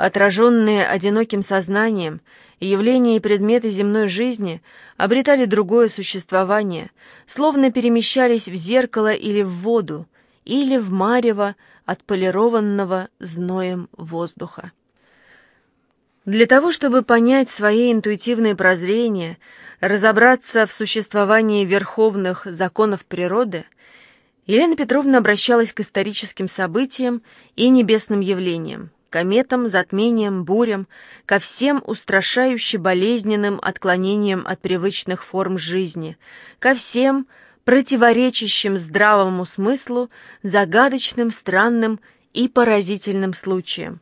отраженные одиноким сознанием, явления и предметы земной жизни обретали другое существование, словно перемещались в зеркало или в воду, или в марево отполированного зноем воздуха. Для того, чтобы понять свои интуитивные прозрения, разобраться в существовании верховных законов природы, Елена Петровна обращалась к историческим событиям и небесным явлениям, кометам, затмениям, бурям, ко всем устрашающе болезненным отклонениям от привычных форм жизни, ко всем противоречащим здравому смыслу, загадочным, странным и поразительным случаям.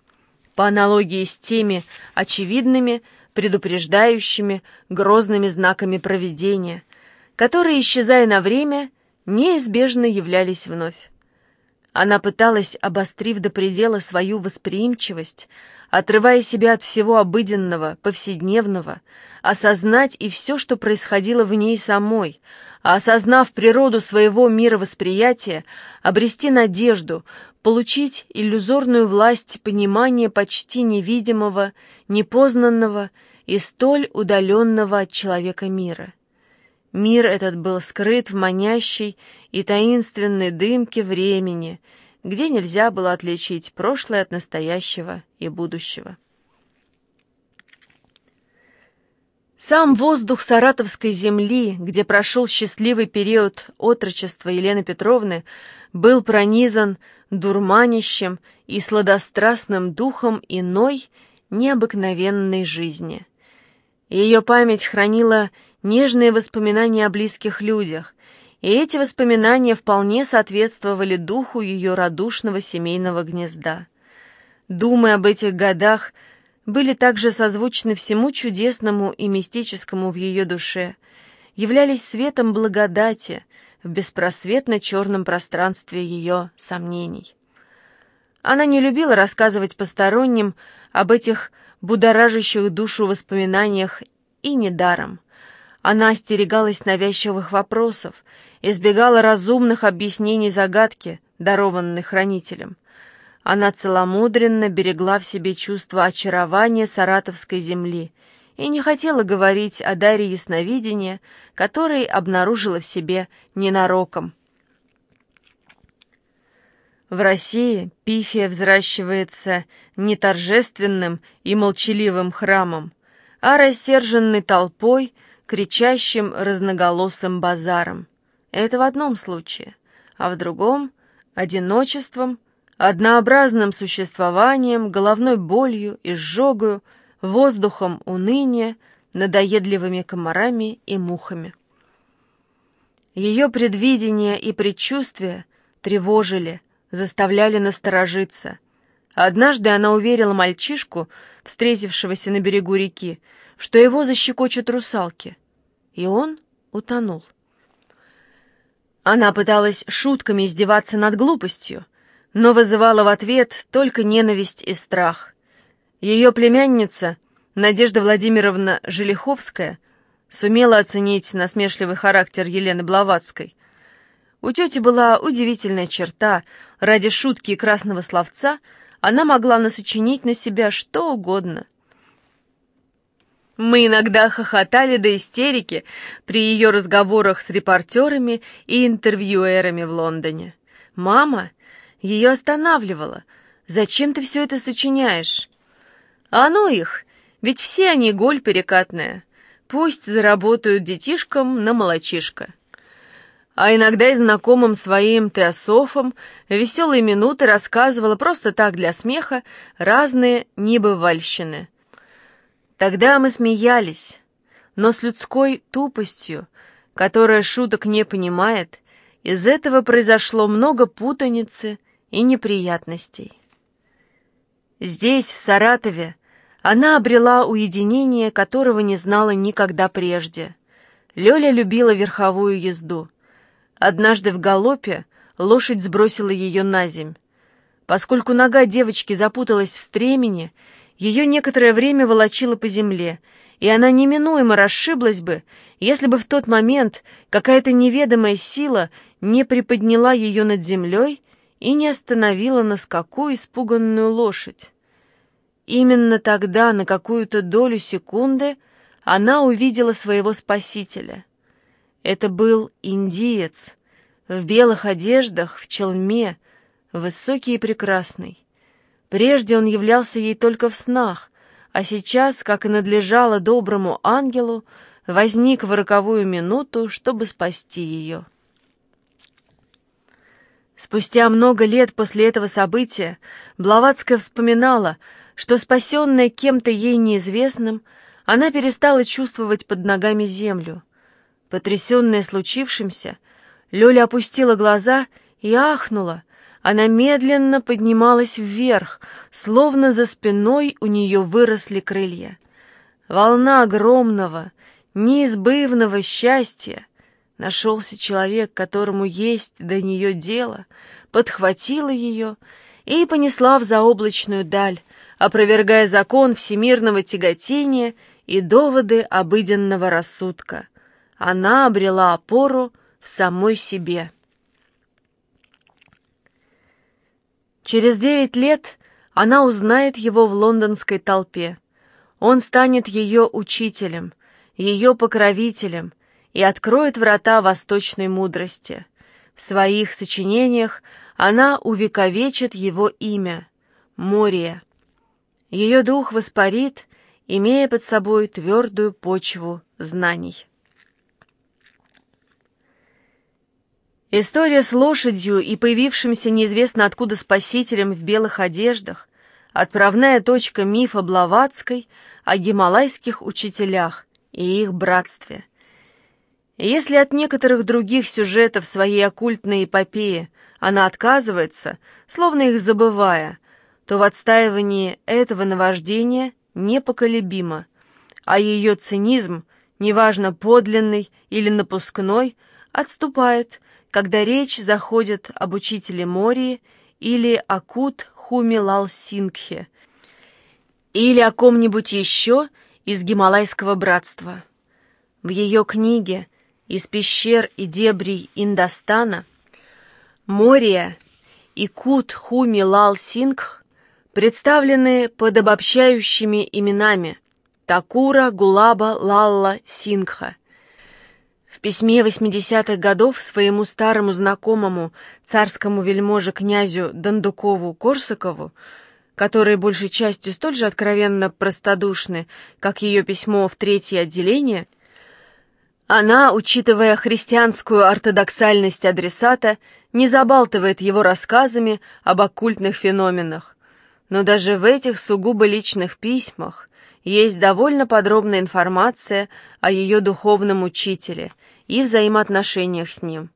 По аналогии с теми очевидными, предупреждающими, грозными знаками проведения, которые, исчезая на время, неизбежно являлись вновь. Она пыталась, обострив до предела свою восприимчивость, отрывая себя от всего обыденного, повседневного, осознать и все, что происходило в ней самой, а осознав природу своего мировосприятия, обрести надежду, получить иллюзорную власть понимания почти невидимого, непознанного и столь удаленного от человека мира. Мир этот был скрыт в манящей и таинственной дымке времени, где нельзя было отличить прошлое от настоящего и будущего. Сам воздух саратовской земли, где прошел счастливый период отрочества Елены Петровны, был пронизан дурманящим и сладострастным духом иной, необыкновенной жизни. Ее память хранила нежные воспоминания о близких людях, и эти воспоминания вполне соответствовали духу ее радушного семейного гнезда. Думы об этих годах были также созвучны всему чудесному и мистическому в ее душе, являлись светом благодати в беспросветно черном пространстве ее сомнений. Она не любила рассказывать посторонним об этих будоражащих душу воспоминаниях и недаром. Она остерегалась навязчивых вопросов, избегала разумных объяснений загадки, дарованной хранителем. Она целомудренно берегла в себе чувство очарования саратовской земли и не хотела говорить о даре ясновидения, который обнаружила в себе ненароком. В России пифия взращивается не торжественным и молчаливым храмом, а рассерженной толпой, кричащим разноголосым базаром. Это в одном случае, а в другом — одиночеством, однообразным существованием, головной болью, изжогою, воздухом уныния, надоедливыми комарами и мухами. Ее предвидения и предчувствия тревожили, заставляли насторожиться. Однажды она уверила мальчишку, встретившегося на берегу реки, что его защекочут русалки, и он утонул. Она пыталась шутками издеваться над глупостью, но вызывала в ответ только ненависть и страх. Ее племянница, Надежда Владимировна Желиховская, сумела оценить насмешливый характер Елены Блаватской. У тети была удивительная черта. Ради шутки и красного словца она могла насочинить на себя что угодно. Мы иногда хохотали до истерики при ее разговорах с репортерами и интервьюерами в Лондоне. Мама ее останавливала. «Зачем ты все это сочиняешь?» «А ну их, ведь все они голь перекатная. Пусть заработают детишкам на молочишко» а иногда и знакомым своим теософам веселые минуты рассказывала просто так для смеха разные небывальщины. Тогда мы смеялись, но с людской тупостью, которая шуток не понимает, из этого произошло много путаницы и неприятностей. Здесь, в Саратове, она обрела уединение, которого не знала никогда прежде. Лёля любила верховую езду — Однажды в галопе лошадь сбросила ее на земь. Поскольку нога девочки запуталась в стремени, ее некоторое время волочило по земле, и она неминуемо расшиблась бы, если бы в тот момент какая-то неведомая сила не приподняла ее над землей и не остановила на скаку испуганную лошадь. Именно тогда, на какую-то долю секунды, она увидела своего спасителя. Это был индиец, в белых одеждах, в челме, высокий и прекрасный. Прежде он являлся ей только в снах, а сейчас, как и надлежало доброму ангелу, возник в роковую минуту, чтобы спасти ее. Спустя много лет после этого события Блаватская вспоминала, что, спасенная кем-то ей неизвестным, она перестала чувствовать под ногами землю. Потрясенная случившимся, Лёля опустила глаза и ахнула. Она медленно поднималась вверх, словно за спиной у нее выросли крылья. Волна огромного, неизбывного счастья. Нашелся человек, которому есть до нее дело, подхватила ее и понесла в заоблачную даль, опровергая закон всемирного тяготения и доводы обыденного рассудка. Она обрела опору в самой себе. Через девять лет она узнает его в лондонской толпе. Он станет ее учителем, ее покровителем и откроет врата восточной мудрости. В своих сочинениях она увековечит его имя — Мория. Ее дух воспарит, имея под собой твердую почву знаний. История с лошадью и появившимся неизвестно откуда спасителем в белых одеждах — отправная точка мифа Блаватской о гималайских учителях и их братстве. И если от некоторых других сюжетов своей оккультной эпопеи она отказывается, словно их забывая — то в отстаивании этого наваждения непоколебимо, а ее цинизм, неважно подлинный или напускной, отступает, когда речь заходит об учителе Мории или о Кут Хуми Лал Сингхе, или о ком-нибудь еще из Гималайского братства. В ее книге «Из пещер и дебрей Индостана» Мория и Кут Хуми Лал Сингх представлены под обобщающими именами Такура, Гулаба, Лалла, Сингха. В письме 80-х годов своему старому знакомому царскому вельможе князю Дондукову-Корсакову, которые большей частью столь же откровенно простодушны, как ее письмо в третье отделение, она, учитывая христианскую ортодоксальность адресата, не забалтывает его рассказами об оккультных феноменах. Но даже в этих сугубо личных письмах есть довольно подробная информация о ее духовном учителе и взаимоотношениях с ним.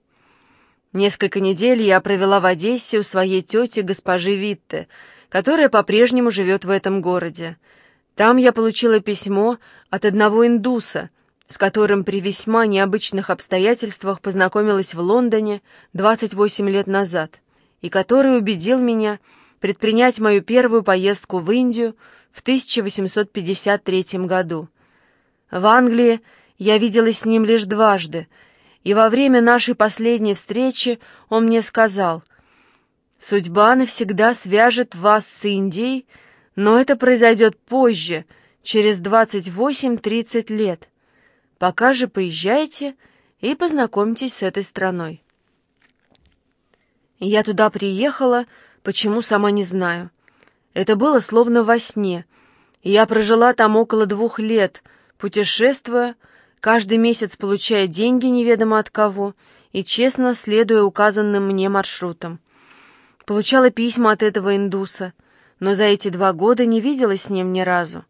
Несколько недель я провела в Одессе у своей тети госпожи Витте, которая по-прежнему живет в этом городе. Там я получила письмо от одного индуса, с которым при весьма необычных обстоятельствах познакомилась в Лондоне 28 лет назад, и который убедил меня, предпринять мою первую поездку в Индию в 1853 году. В Англии я виделась с ним лишь дважды, и во время нашей последней встречи он мне сказал, «Судьба навсегда свяжет вас с Индией, но это произойдет позже, через 28-30 лет. Пока же поезжайте и познакомьтесь с этой страной». Я туда приехала, Почему, сама не знаю. Это было словно во сне. Я прожила там около двух лет, путешествуя, каждый месяц получая деньги неведомо от кого и честно следуя указанным мне маршрутам. Получала письма от этого индуса, но за эти два года не виделась с ним ни разу.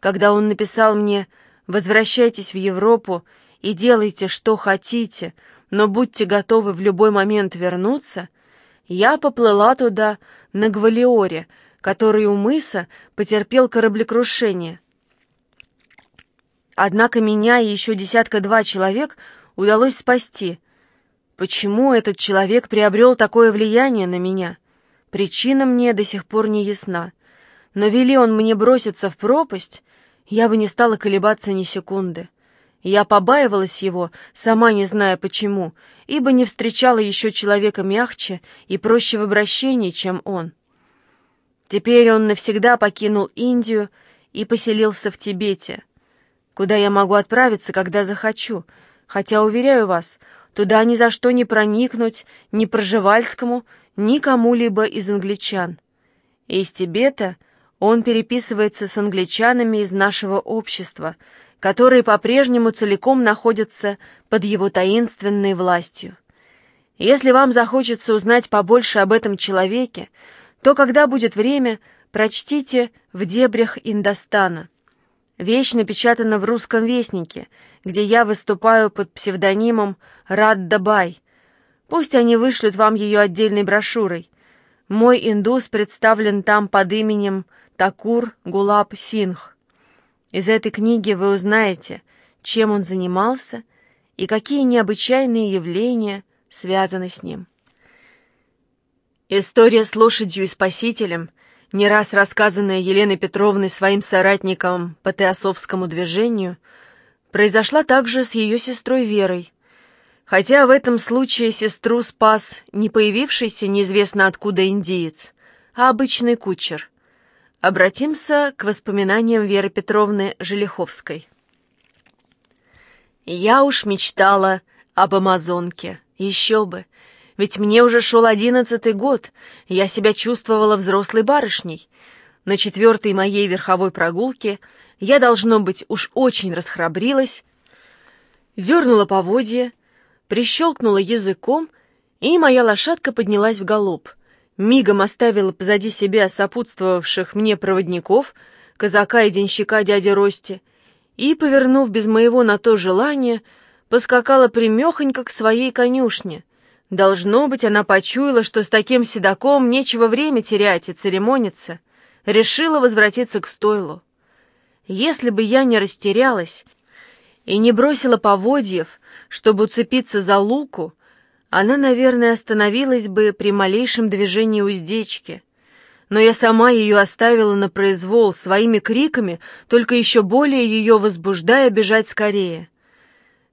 Когда он написал мне «Возвращайтесь в Европу и делайте, что хотите, но будьте готовы в любой момент вернуться», я поплыла туда на Гвалиоре, который у мыса потерпел кораблекрушение. Однако меня и еще десятка-два человек удалось спасти. Почему этот человек приобрел такое влияние на меня? Причина мне до сих пор не ясна. Но вели он мне броситься в пропасть, я бы не стала колебаться ни секунды. Я побаивалась его, сама не зная почему, ибо не встречала еще человека мягче и проще в обращении, чем он. Теперь он навсегда покинул Индию и поселился в Тибете, куда я могу отправиться, когда захочу, хотя, уверяю вас, туда ни за что не проникнуть ни Проживальскому, ни кому-либо из англичан. Из Тибета он переписывается с англичанами из нашего общества, которые по-прежнему целиком находятся под его таинственной властью. Если вам захочется узнать побольше об этом человеке, то, когда будет время, прочтите «В дебрях Индостана». Вещь напечатана в «Русском вестнике», где я выступаю под псевдонимом Рад Дабай. Пусть они вышлют вам ее отдельной брошюрой. Мой индус представлен там под именем Такур Гулаб Сингх. Из этой книги вы узнаете, чем он занимался и какие необычайные явления связаны с ним. История с лошадью и спасителем, не раз рассказанная Еленой Петровной своим соратникам по теософскому движению, произошла также с ее сестрой Верой. Хотя в этом случае сестру спас не появившийся неизвестно откуда индиец, а обычный кучер. Обратимся к воспоминаниям Веры Петровны Желиховской. «Я уж мечтала об Амазонке, еще бы!» Ведь мне уже шел одиннадцатый год, и я себя чувствовала взрослой барышней. На четвертой моей верховой прогулке я, должно быть, уж очень расхрабрилась, дернула поводья, прищелкнула языком, и моя лошадка поднялась в галоп. Мигом оставила позади себя сопутствовавших мне проводников, казака и денщика дяди Рости, и, повернув без моего на то желания, поскакала примехонько к своей конюшне — Должно быть, она почуяла, что с таким седаком нечего время терять и церемониться. Решила возвратиться к стойлу. Если бы я не растерялась и не бросила поводьев, чтобы уцепиться за луку, она, наверное, остановилась бы при малейшем движении уздечки. Но я сама ее оставила на произвол своими криками, только еще более ее возбуждая бежать скорее.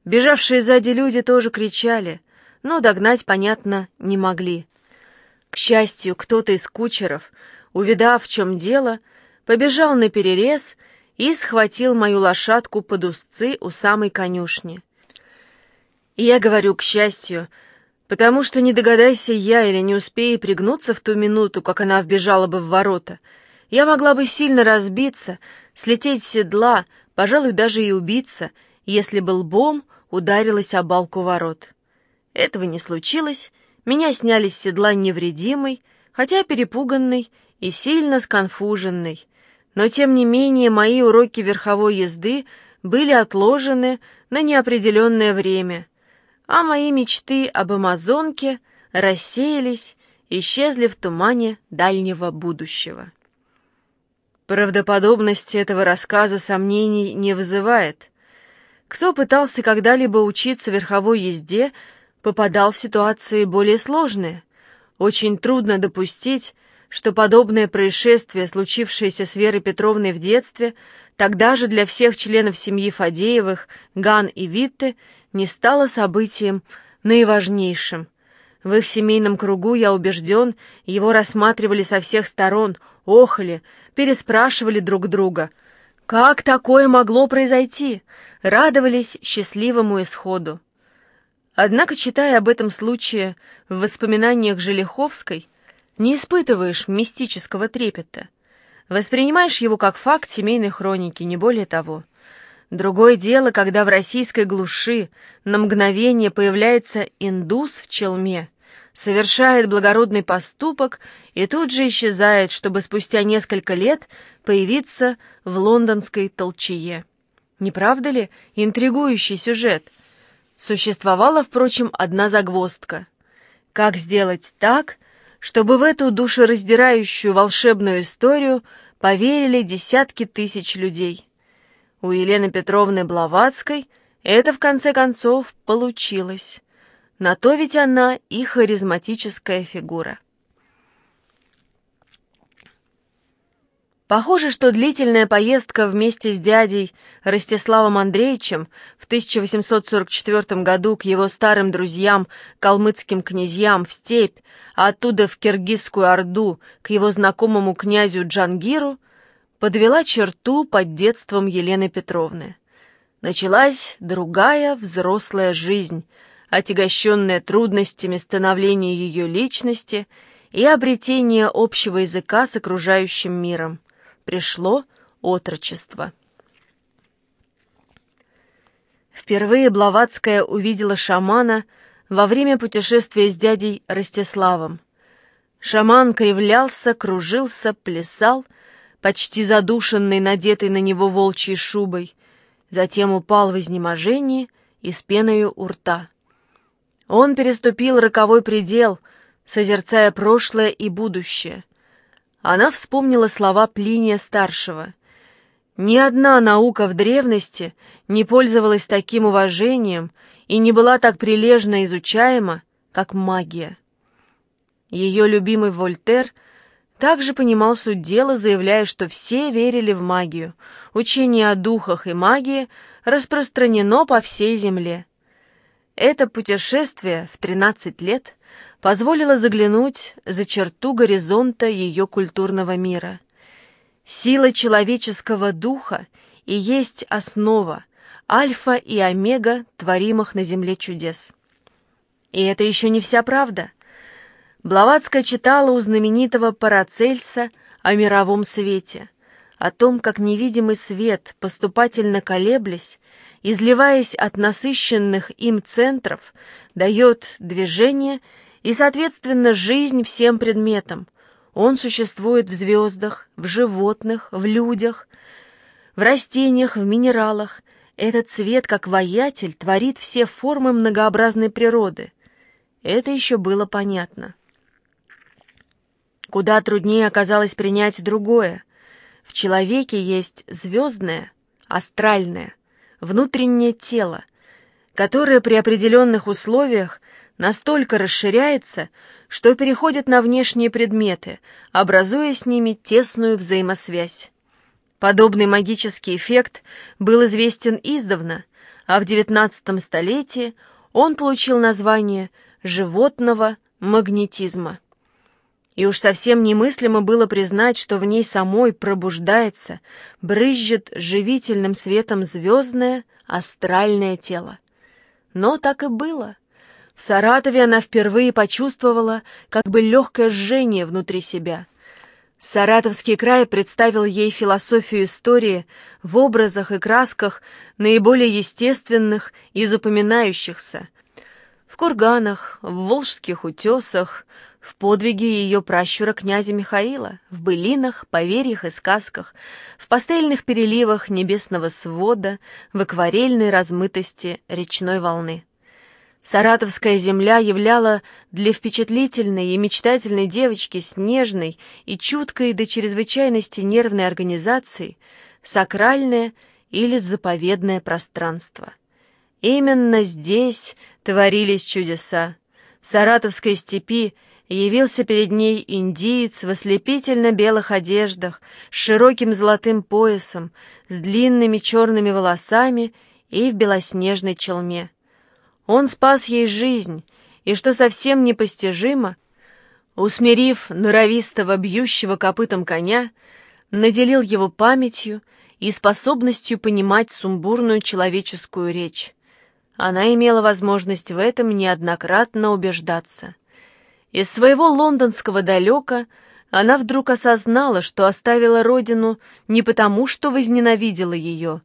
Бежавшие сзади люди тоже кричали — но догнать, понятно, не могли. К счастью, кто-то из кучеров, увидав, в чем дело, побежал на перерез и схватил мою лошадку под узцы у самой конюшни. И я говорю «к счастью», потому что не догадайся я или не успею пригнуться в ту минуту, как она вбежала бы в ворота, я могла бы сильно разбиться, слететь с седла, пожалуй, даже и убиться, если бы лбом ударилась о балку ворот. Этого не случилось, меня сняли с седла невредимой, хотя перепуганной и сильно сконфуженной. Но, тем не менее, мои уроки верховой езды были отложены на неопределенное время, а мои мечты об Амазонке рассеялись, исчезли в тумане дальнего будущего. Правдоподобность этого рассказа сомнений не вызывает. Кто пытался когда-либо учиться верховой езде, попадал в ситуации более сложные. Очень трудно допустить, что подобное происшествие, случившееся с Верой Петровной в детстве, тогда же для всех членов семьи Фадеевых, Ган и Витте, не стало событием наиважнейшим. В их семейном кругу, я убежден, его рассматривали со всех сторон, охали, переспрашивали друг друга. Как такое могло произойти? Радовались счастливому исходу. Однако, читая об этом случае в воспоминаниях Желиховской, не испытываешь мистического трепета. Воспринимаешь его как факт семейной хроники, не более того. Другое дело, когда в российской глуши на мгновение появляется индус в челме, совершает благородный поступок и тут же исчезает, чтобы спустя несколько лет появиться в лондонской толчее. Не правда ли интригующий сюжет – Существовала, впрочем, одна загвоздка. Как сделать так, чтобы в эту душераздирающую волшебную историю поверили десятки тысяч людей? У Елены Петровны Блаватской это, в конце концов, получилось. На то ведь она и харизматическая фигура. Похоже, что длительная поездка вместе с дядей Ростиславом Андреевичем в 1844 году к его старым друзьям, калмыцким князьям, в степь, а оттуда в Киргизскую Орду к его знакомому князю Джангиру, подвела черту под детством Елены Петровны. Началась другая взрослая жизнь, отягощенная трудностями становления ее личности и обретения общего языка с окружающим миром пришло отрочество. Впервые Блаватская увидела шамана во время путешествия с дядей Ростиславом. Шаман кривлялся, кружился, плясал, почти задушенный, надетой на него волчьей шубой, затем упал в изнеможении и с пеною у рта. Он переступил роковой предел, созерцая прошлое и будущее, она вспомнила слова Плиния-старшего. Ни одна наука в древности не пользовалась таким уважением и не была так прилежно изучаема, как магия. Ее любимый Вольтер также понимал суть дела, заявляя, что все верили в магию. Учение о духах и магии распространено по всей земле. Это путешествие в 13 лет позволила заглянуть за черту горизонта ее культурного мира. Сила человеческого духа и есть основа, альфа и омега творимых на земле чудес. И это еще не вся правда. Блаватская читала у знаменитого Парацельса о мировом свете, о том, как невидимый свет, поступательно колеблясь, изливаясь от насыщенных им центров, дает движение и, соответственно, жизнь всем предметам. Он существует в звездах, в животных, в людях, в растениях, в минералах. Этот цвет, как воятель, творит все формы многообразной природы. Это еще было понятно. Куда труднее оказалось принять другое. В человеке есть звездное, астральное, внутреннее тело, которое при определенных условиях настолько расширяется, что переходит на внешние предметы, образуя с ними тесную взаимосвязь. Подобный магический эффект был известен издавна, а в XIX столетии он получил название «животного магнетизма». И уж совсем немыслимо было признать, что в ней самой пробуждается, брызжет живительным светом звездное астральное тело. Но так и было. В Саратове она впервые почувствовала как бы легкое жжение внутри себя. Саратовский край представил ей философию истории в образах и красках наиболее естественных и запоминающихся. В курганах, в волжских утесах, в подвиге ее пращура князя Михаила, в былинах, поверьях и сказках, в пастельных переливах небесного свода, в акварельной размытости речной волны. Саратовская земля являла для впечатлительной и мечтательной девочки с нежной и чуткой до чрезвычайности нервной организацией сакральное или заповедное пространство. Именно здесь творились чудеса. В Саратовской степи явился перед ней индиец в ослепительно-белых одеждах, с широким золотым поясом, с длинными черными волосами и в белоснежной челме. Он спас ей жизнь, и, что совсем непостижимо, усмирив норовистого бьющего копытом коня, наделил его памятью и способностью понимать сумбурную человеческую речь. Она имела возможность в этом неоднократно убеждаться. Из своего лондонского далека она вдруг осознала, что оставила родину не потому, что возненавидела ее,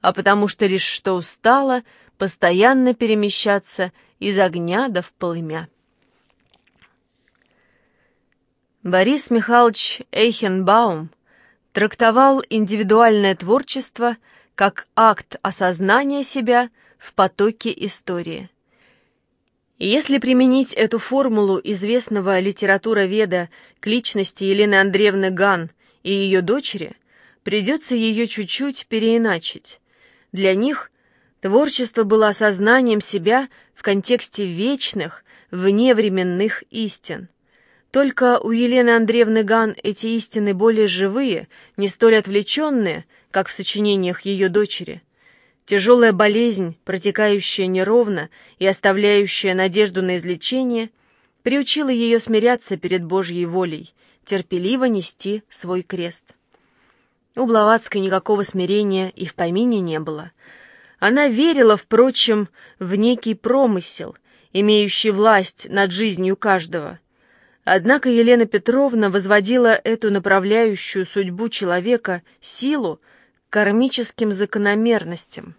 а потому что лишь что устала — постоянно перемещаться из огня до в полымя. Борис Михайлович Эйхенбаум трактовал индивидуальное творчество как акт осознания себя в потоке истории. Если применить эту формулу известного литературоведа к личности Елены Андреевны Ган и ее дочери, придется ее чуть-чуть переиначить. Для них Творчество было осознанием себя в контексте вечных, вневременных истин. Только у Елены Андреевны Ган эти истины более живые, не столь отвлеченные, как в сочинениях ее дочери. Тяжелая болезнь, протекающая неровно и оставляющая надежду на излечение, приучила ее смиряться перед Божьей волей, терпеливо нести свой крест. У Блаватской никакого смирения и в помине не было. Она верила, впрочем, в некий промысел, имеющий власть над жизнью каждого. Однако Елена Петровна возводила эту направляющую судьбу человека силу к кармическим закономерностям.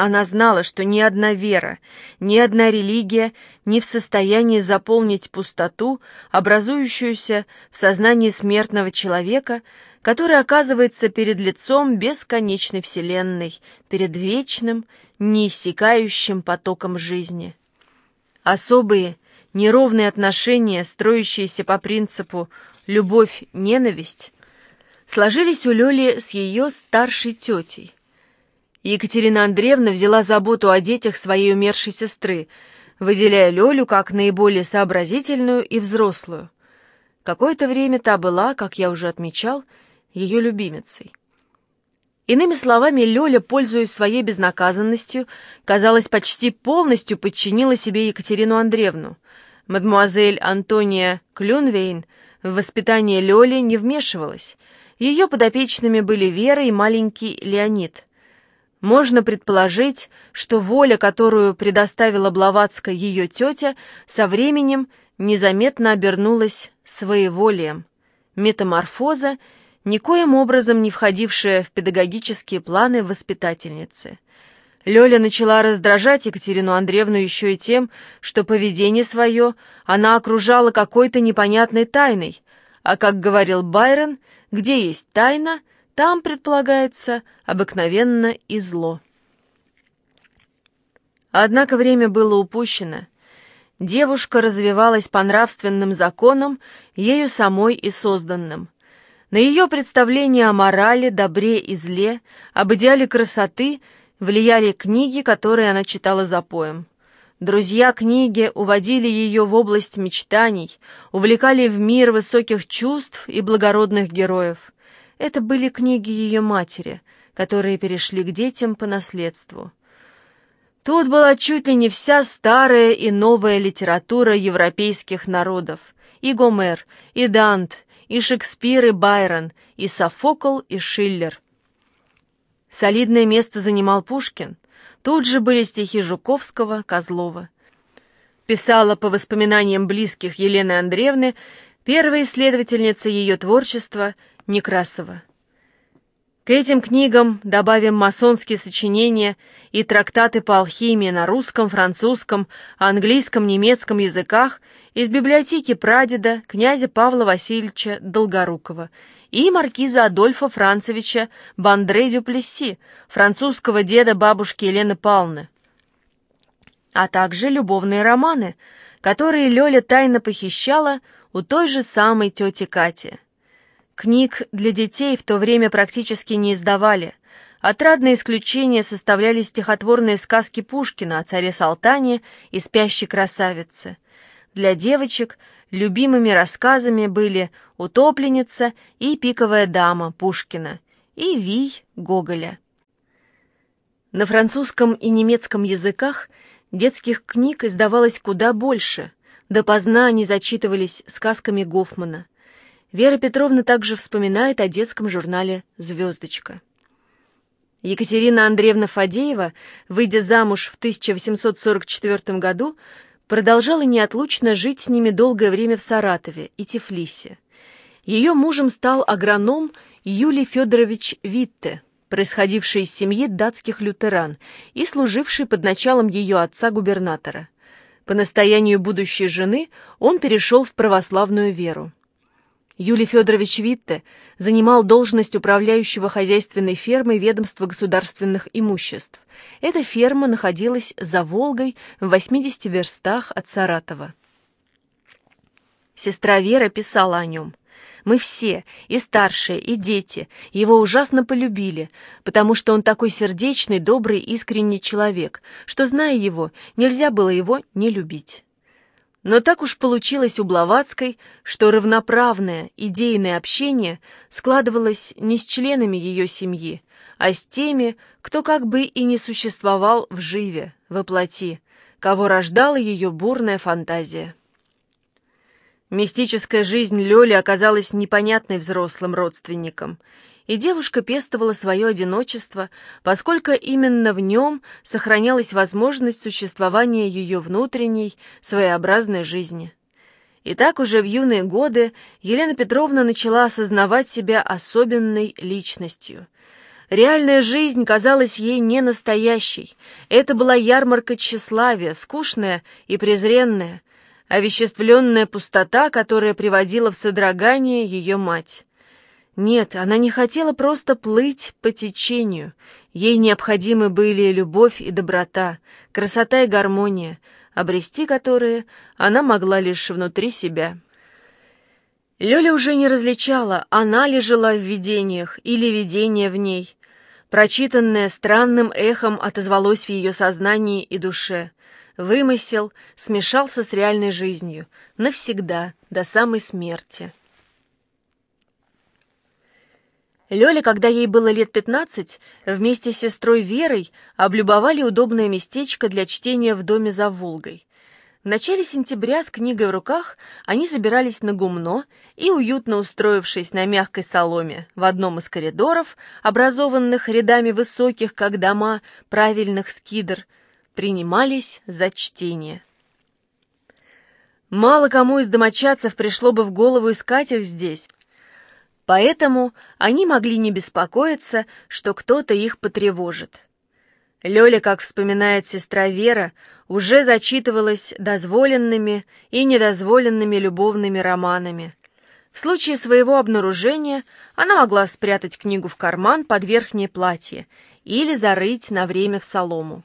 Она знала, что ни одна вера, ни одна религия не в состоянии заполнить пустоту, образующуюся в сознании смертного человека, который оказывается перед лицом бесконечной вселенной, перед вечным, неиссякающим потоком жизни. Особые, неровные отношения, строящиеся по принципу «любовь-ненависть», сложились у Лёли с ее старшей тетей. Екатерина Андреевна взяла заботу о детях своей умершей сестры, выделяя Лёлю как наиболее сообразительную и взрослую. Какое-то время та была, как я уже отмечал, ее любимицей. Иными словами, Лёля, пользуясь своей безнаказанностью, казалось, почти полностью подчинила себе Екатерину Андреевну. Мадмуазель Антония Клюнвейн в воспитание Лёли не вмешивалась. Ее подопечными были Вера и маленький Леонид. Можно предположить, что воля, которую предоставила Блаватска ее тетя, со временем незаметно обернулась своеволием. Метаморфоза — никоим образом не входившая в педагогические планы воспитательницы. Лёля начала раздражать Екатерину Андреевну еще и тем, что поведение свое она окружала какой-то непонятной тайной, а, как говорил Байрон, где есть тайна, там, предполагается, обыкновенно и зло. Однако время было упущено. Девушка развивалась по нравственным законам, ею самой и созданным – на ее представления о морали, добре и зле, об идеале красоты влияли книги, которые она читала за поем. Друзья книги уводили ее в область мечтаний, увлекали в мир высоких чувств и благородных героев. Это были книги ее матери, которые перешли к детям по наследству. Тут была чуть ли не вся старая и новая литература европейских народов. И Гомер, и Дант, и Шекспир, и Байрон, и Софокл, и Шиллер. Солидное место занимал Пушкин. Тут же были стихи Жуковского, Козлова. Писала по воспоминаниям близких Елены Андреевны первая исследовательница ее творчества Некрасова. К этим книгам добавим масонские сочинения и трактаты по алхимии на русском, французском, английском, немецком языках из библиотеки прадеда князя Павла Васильевича Долгорукова и маркиза Адольфа Францевича Бандре Дюплесси, французского деда бабушки Елены Павловны, а также любовные романы, которые Лёля тайно похищала у той же самой тети Кати – Книг для детей в то время практически не издавали. Отрадное исключение составляли стихотворные сказки Пушкина о царе Салтане и спящей красавице. Для девочек любимыми рассказами были «Утопленница» и «Пиковая дама» Пушкина и «Вий» Гоголя. На французском и немецком языках детских книг издавалось куда больше, допоздна они зачитывались сказками Гофмана. Вера Петровна также вспоминает о детском журнале «Звездочка». Екатерина Андреевна Фадеева, выйдя замуж в 1844 году, продолжала неотлучно жить с ними долгое время в Саратове и Тифлисе. Ее мужем стал агроном Юлий Федорович Витте, происходивший из семьи датских лютеран и служивший под началом ее отца-губернатора. По настоянию будущей жены он перешел в православную веру. Юлий Федорович Витте занимал должность управляющего хозяйственной фермой ведомства государственных имуществ. Эта ферма находилась за Волгой в 80 верстах от Саратова. Сестра Вера писала о нем. «Мы все, и старшие, и дети, его ужасно полюбили, потому что он такой сердечный, добрый, искренний человек, что, зная его, нельзя было его не любить». Но так уж получилось у Блаватской, что равноправное идейное общение складывалось не с членами ее семьи, а с теми, кто как бы и не существовал в живе, во плоти, кого рождала ее бурная фантазия. Мистическая жизнь Лёли оказалась непонятной взрослым родственникам, и девушка пестовала свое одиночество, поскольку именно в нем сохранялась возможность существования ее внутренней, своеобразной жизни. И так уже в юные годы Елена Петровна начала осознавать себя особенной личностью. Реальная жизнь казалась ей не настоящей. Это была ярмарка тщеславия, скучная и презренная, овеществленная пустота, которая приводила в содрогание ее мать. Нет, она не хотела просто плыть по течению. Ей необходимы были любовь и доброта, красота и гармония, обрести которые она могла лишь внутри себя. Лёля уже не различала, она ли жила в видениях или видение в ней. Прочитанное странным эхом отозвалось в ее сознании и душе. Вымысел смешался с реальной жизнью, навсегда, до самой смерти. Лёля, когда ей было лет пятнадцать, вместе с сестрой Верой облюбовали удобное местечко для чтения в доме за Волгой. В начале сентября с книгой в руках они забирались на гумно и, уютно устроившись на мягкой соломе в одном из коридоров, образованных рядами высоких, как дома, правильных скидр, принимались за чтение. Мало кому из домочадцев пришло бы в голову искать их здесь, поэтому они могли не беспокоиться, что кто-то их потревожит. Лёля, как вспоминает сестра Вера, уже зачитывалась дозволенными и недозволенными любовными романами. В случае своего обнаружения она могла спрятать книгу в карман под верхнее платье или зарыть на время в солому.